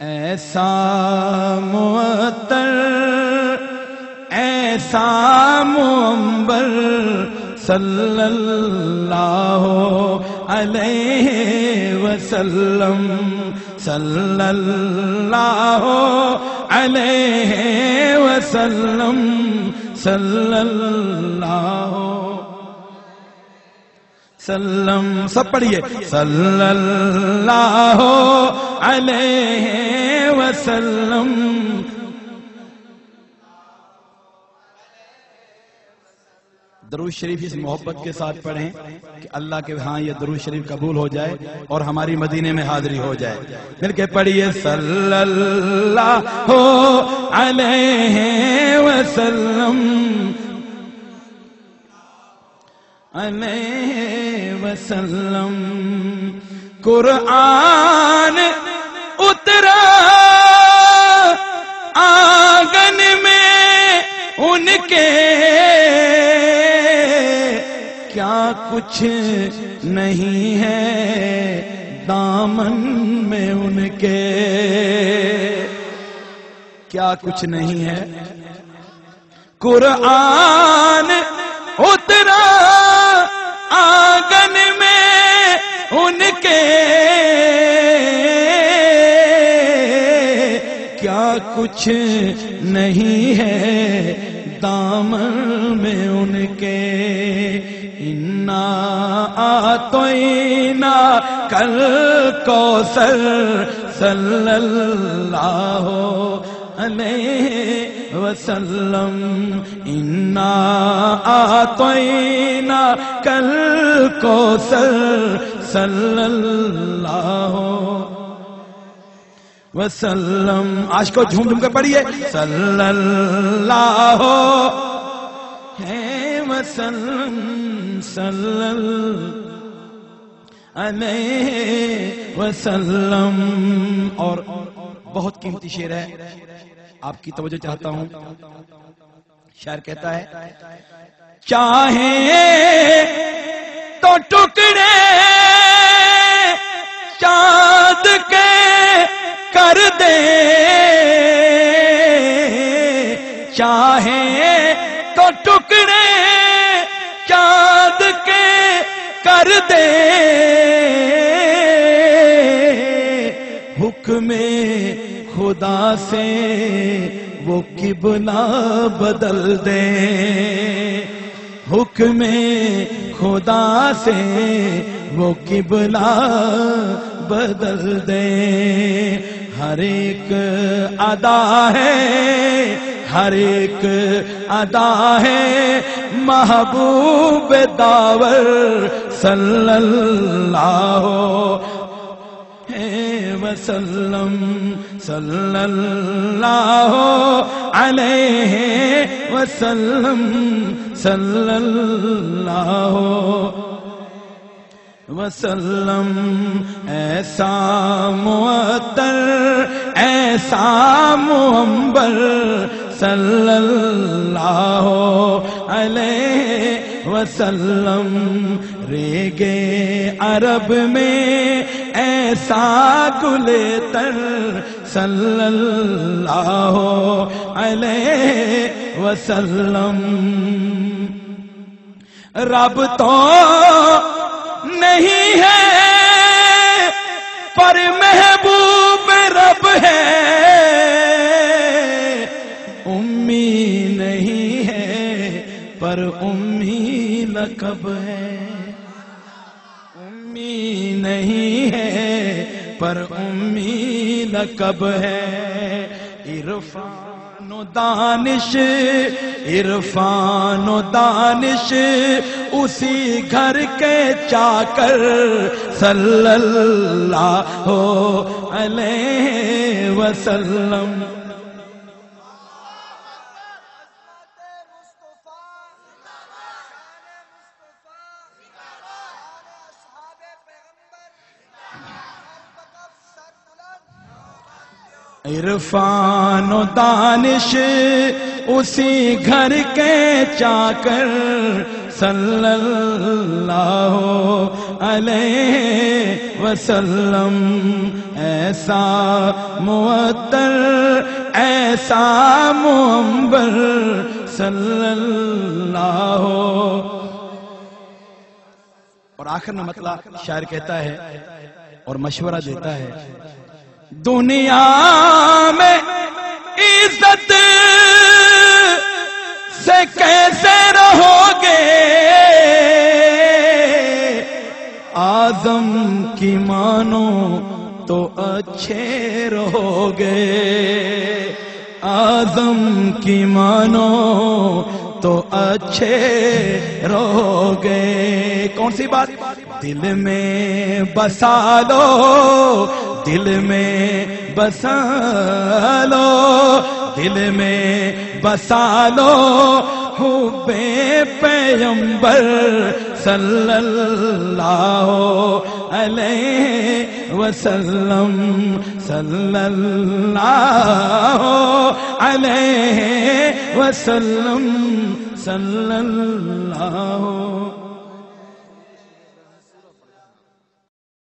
ایسا معطر ایسا ممبر صلی اللہ علیہ وسلم صلی اللہ علیہ وسلم صلی اللہ سلم سب پڑھیے. صلی اللہ علیہ وسلم. درود شریف اس محبت کے ساتھ پڑھیں کہ اللہ کے ہاں یہ درود شریف قبول ہو جائے اور ہماری مدینے میں حاضری ہو جائے. مل کے پڑھیے. صلی اللہ علیہ وسلم. علیہ وسلم۔ قرآن اترا، آنگن میں ان کے۔ کیا کچھ نہیں ہے دامن میں ان کے؟ کیا کچھ نہیں ہے؟ قرآن اترا۔ کیا کچھ نہیں ہے دامن میں ان کے؟ انا آتوینا کل کو سر صلی اللہ علیہ وسلم۔ انا آتوینا کل کو سر صلی اللہ وسلم۔ آج کو جھوم جھوم کے پڑھیے صلی اللہ ہے وسلم، صلی اللہ علیہ وسلم۔ اور بہت قیمتی شعر ہے۔ آپ کی توجہ چاہتا ہوں۔ شاعر کہتا ہے، چاہے تو ٹکڑے چاند کے کر دے۔ چاہے تو ٹکڑے چاند کے کر دے۔ حکم خدا سے وہ قبلہ بدل دے۔ حکم خدا سے وہ قبلہ بدل دے۔ ہر ایک ادا ہے، ہر ایک ادا ہے۔ محبوب داور صلی اللہ وسلم، صلی اللہ علیہ وسلم، صلی اللہ وسلم، ایسا معطر، ایسا ممبر صلی اللہ علیہ وسلم ریگے عرب میں ایسا گلے تر، صلی اللہ علیہ وسلم۔ رب تو نہیں ہے، پر محبوب رب ہے۔ امی نہیں ہے، پر امی لقب ہے۔ امی نہیں ہے، پر امی لقب ہے۔ عرفان و دانش عرفان و دانش اسی گھر کے چاکر صلی اللہ علیہ وسلم۔ عرفان و دانش اسی گھر کے چاکر صلی اللہ علیہ وسلم، ایسا معطر ایسا معمبر صلی اللہ اور آخر میں مطلب شاعر کہتا ہے اور مشورہ دیتا ہے دنیا میں عزت سے کیسے رہو گے آزم کی مانو تو اچھے رہو گے آزم کی مانو تو اچھے رہو گے کون سی بات؟ دل میں بسا لو دل میں بسا لو دل میں بسا لو بے پیمبر صلی اللہ علیہ وسلم، صلی اللہ علیہ وسلم، صلی اللہ